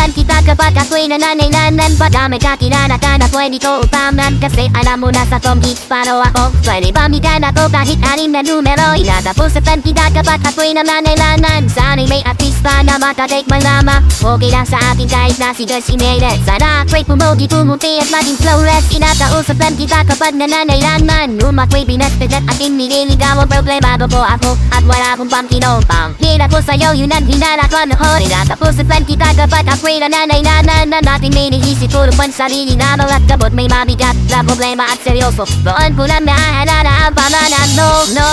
Usasan kita kapag ako'y nananaylanan Padami ka kilala ka na pwede ko upaman Kasi alam mo na sa tongkit paano ako Pwede ba migan ako kahit anim na numero Inatapusan kita kapag ako'y nananaylanan Sana'y may artista na matadake man lama Okay lang sa akin kahit na si Gus Jimenez Sana ako'y pumugi pumuti at maging flawless Inatausapan kita kapag nananaylanan Nung ako'y binasted at aking nililigawan Problemado po ako at wala akong pangkinopang Hila ko sa'yo yun ang hinala ko noon Inatapusapan kita kapag ako'y Siyempre nananay na na na natin iniisip Tulog man sarili na malat kabot May mabigat na problema at seryoso. Doon ko lang maahalala ang pangalan No, no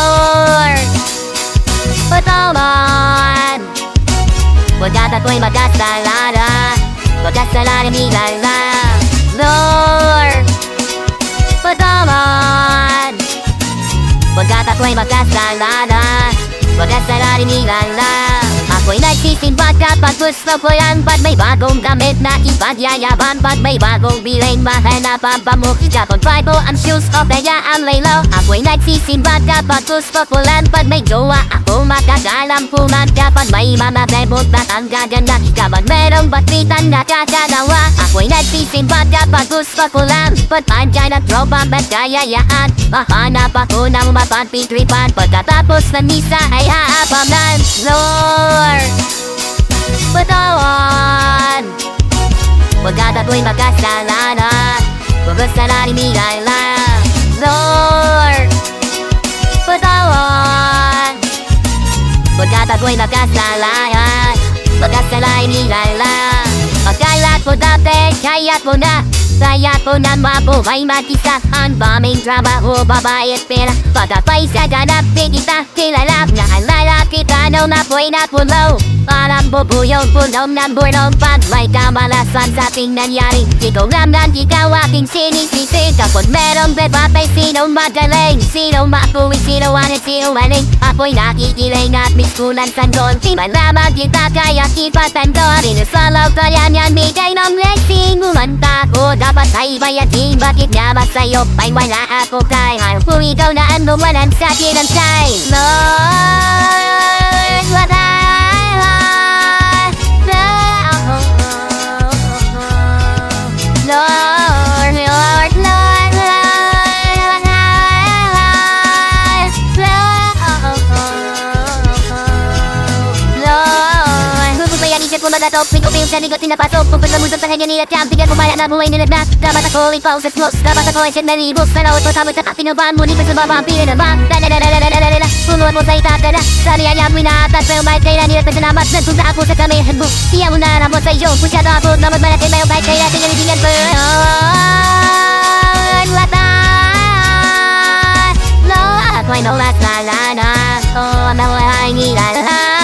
Patawan Pagkat ako'y magkasalala Magkasalala ni Lala Lord Patawan Pagkat ako'y magkasalala Magkasalala ni Lala Twój najświsin batka, padł swojan Pad mej bagą, damit na i pad ja ja bam Pad mej bagą, bileń mahena pam pam Much japon tribal, I'm shoes of the ya I'm lay low A twój najświsin batka, padł swojan Pad mej joa, ako makagalam Puman kapan may mama bebot na ang gaganda Kaman merong batwitan na kakadawa Ako'y nagsisimba kapag gusto ko lang Pagpansya ng tropa, magkayayaan Mahanap ako ng mapagpitripan Pagkatapos ng misa ay haapanan Lord と今かしたらなลาらに未来ら Lord 不倒我我が僕今かしたらや僕さอに未来ら我がらこだって開発もなายากตัวนั้นว่าบ่ไายมาที่สะอันบ่มีดราม่าโอ้บ่บายเอ็ดเปล่าว่าแต่ไปสะจะนับปีที่ตาที่หลายลาบหลายลายลาที่ตาโนมาป่ยนับปุ่นโล bubuyong punom ng burong Pag may kamalasan sa ating nangyari Di ko ramdam ikaw aking sinisisi Kapag merong debate, sino magaling Sino makuwi, sino anit, sino maling Apoy nakikiling at miskulan sanggol Di man lamang kita kaya kipatandor Inusalaw ko yan yan, bigay ng blessing Umanta ko dapat ay bayatin Bakit ba sa'yo ay wala ako kaya Kung ikaw na ang lumanan sa akin ang time Lord, what Hupupayan isip ko magatop Pink-upil sa ligot tinapasok Pupil na mundo sa kanya nila Tiyam Bigyan kumaya na buhay nila Dapat ako rin pauses mo Dapat ako ay siyang nalibos Sa laot mo tamot sa katinabahan mo Nipis sa baba ang pili na ba Dadadadadadadadada Puluan mo sa itatala Sari ayam minatat Pero may kailan nila Pagkanamat Nagpunta ako sa kami Hadbo Siya mo na ramot sa iyo Pusyado ako Naman malaki May ubay kailan Tingalibingan ko Lord Watan Lord Ako'y naulat na lana Oh, ang mga hingilan Lord,